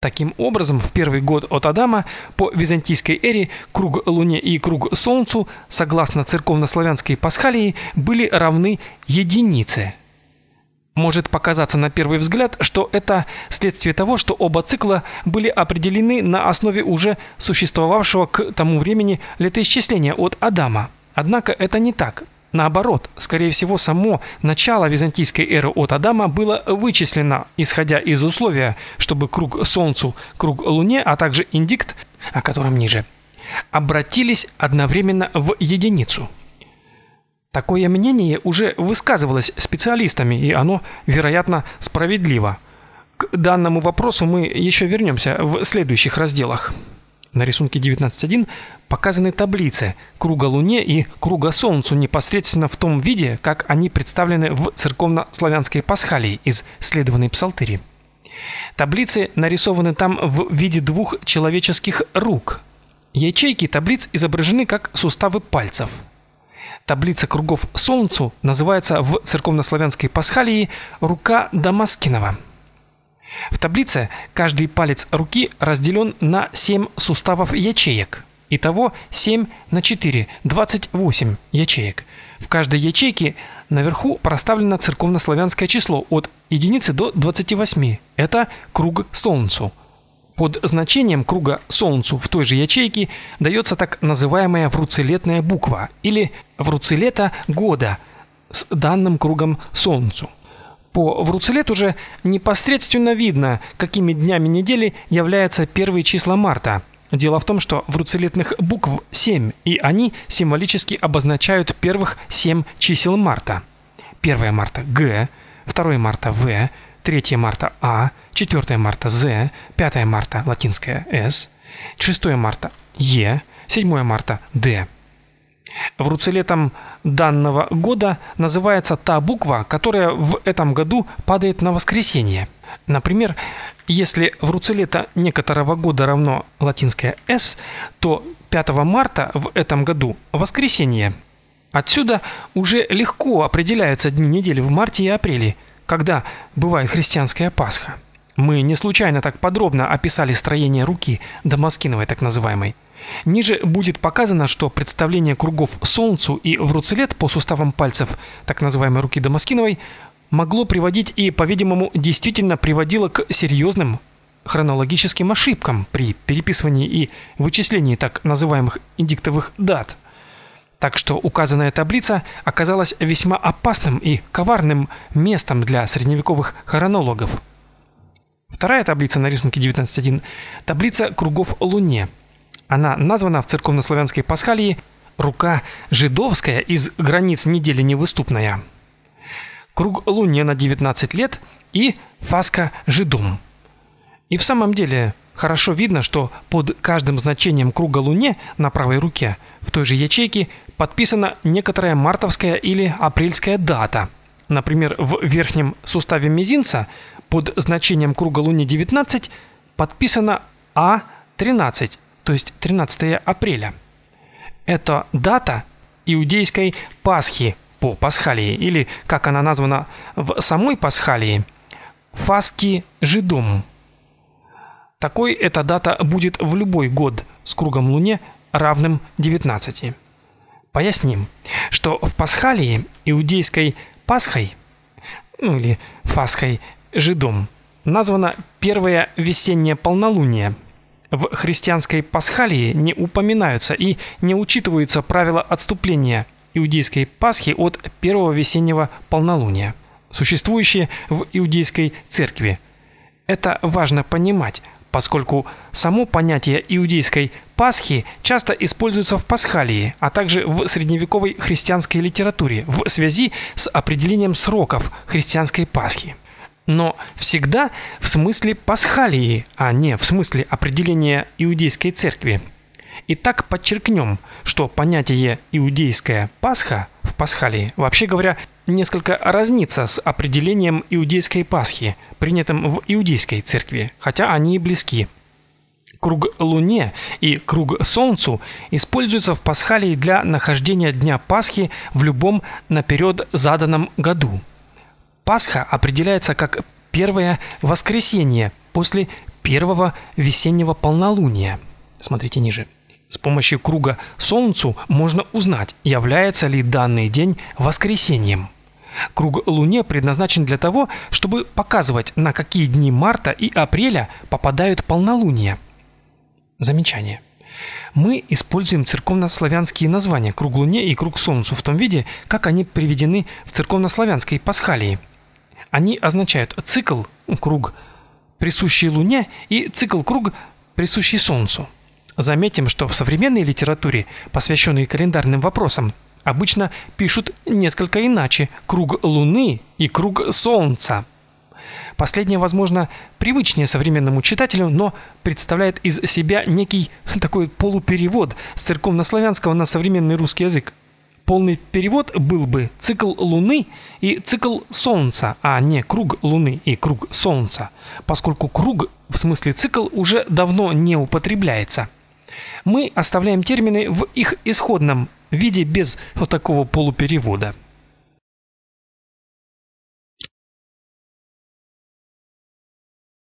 Таким образом, в первый год от Адама по византийской эре круг Луне и круг Солнцу, согласно церковнославянской пасхалии, были равны единице. Может показаться на первый взгляд, что это следствие того, что оба цикла были определены на основе уже существовавшего к тому времени летоисчисления от Адама. Однако это не так. Наоборот, скорее всего, само начало византийской эры от Адама было вычислено, исходя из условия, чтобы круг Солнцу, круг Луне, а также индикт, о котором ниже, обратились одновременно в единицу. Такое мнение уже высказывалось специалистами, и оно, вероятно, справедливо. К данному вопросу мы еще вернемся в следующих разделах. На рисунке 19.1 показаны таблицы круга Луне и круга Солнцу непосредственно в том виде, как они представлены в церковно-славянской пасхалии из следованной псалтыри. Таблицы нарисованы там в виде двух человеческих рук. Ячейки таблиц изображены как суставы пальцев. Таблица кругов Солнцу называется в церковно-славянской пасхалии рука Дамаскинова. В таблице каждый палец руки разделен на 7 суставов ячеек. Итого 7 на 4 28 ячеек. В каждой ячейке наверху проставлено церковнославянское число от единицы до 28. Это круг солнцу. Под значением круга солнцу в той же ячейке дается так называемая вруцелетная буква или вруцелета года с данным кругом солнцу. По вруцелету уже непосредственно видно, какими днями недели являются первые числа марта. Дело в том, что вруцелетных букв 7, и они символически обозначают первых 7 чисел марта. 1 марта Г, 2 марта В, 3 марта А, 4 марта З, 5 марта латинская С, 6 марта Е, 7 марта Д. Вруцелетом данного года называется та буква, которая в этом году падает на воскресенье. Например, если вруцелета некоторого года равно латинское s, то 5 марта в этом году воскресенье. Отсюда уже легко определяются дни недели в марте и апреле, когда бывает христианская Пасха. Мы не случайно так подробно описали строение руки Дамаскиновой так называемой. Ниже будет показано, что представление кругов солнцу и вруцелет по суставам пальцев так называемой руки Дамаскиновой могло приводить и, по-видимому, действительно приводило к серьезным хронологическим ошибкам при переписывании и вычислении так называемых индиктовых дат. Так что указанная таблица оказалась весьма опасным и коварным местом для средневековых хронологов. Вторая таблица на рисунке 19.1 таблица кругов Луне. Она названа в церковнославянской пасхалии рука жидовская из границ недели невыступная. Круг Луне на 19 лет и фаска жидом. И в самом деле хорошо видно, что под каждым значением круга Луне на правой руке в той же ячейке подписана некоторая мартовская или апрельская дата. Например, в верхнем суставе мизинца под значением круга Луне 19 подписано А13, то есть 13 апреля. Это дата иудейской Пасхи по Пасхалии или как она названа в самой Пасхалии Фаски Жидом. Такой эта дата будет в любой год с кругом Луне равным 19. Поясним, что в Пасхалии иудейской Пасхой, ну или Фасхой Жидом, названо первое весеннее полнолуние. В христианской Пасхалии не упоминаются и не учитываются правила отступления иудейской Пасхи от первого весеннего полнолуния, существующие в иудейской церкви. Это важно понимать, поскольку само понятие иудейской Пасхи часто используется в Пасхалии, а также в средневековой христианской литературе в связи с определением сроков христианской Пасхи. Но всегда в смысле Пасхалии, а не в смысле определения иудейской церкви. Итак, подчеркнем, что понятие иудейская Пасха в Пасхалии, вообще говоря, несколько разнится с определением иудейской Пасхи, принятым в иудейской церкви, хотя они и близки. Круг Луне и круг Солнцу используются в Пасхалии для нахождения дня Пасхи в любом наперед заданном году. Пасха определяется как первое воскресенье после первого весеннего полнолуния. Смотрите ниже. С помощью круга Солнцу можно узнать, является ли данный день воскресеньем. Круг Луне предназначен для того, чтобы показывать, на какие дни марта и апреля попадают полнолуния. Замечание. Мы используем церковнославянские названия круг Луне и круг Солнцу в том виде, как они приведены в церковнославянской пасхалии. Они означают цикл круг присущий Луне и цикл круг присущий Солнцу. Заметим, что в современной литературе, посвященной календарным вопросам, обычно пишут несколько иначе: круг Луны и круг Солнца. Последнее, возможно, привычнее современному читателю, но представляет из себя некий такой полуперевод с церковнославянского на современный русский язык. Полный перевод был бы цикл Луны и цикл Солнца, а не круг Луны и круг Солнца, поскольку круг в смысле цикл уже давно не употребляется. Мы оставляем термины в их исходном виде без вот такого полуперевода.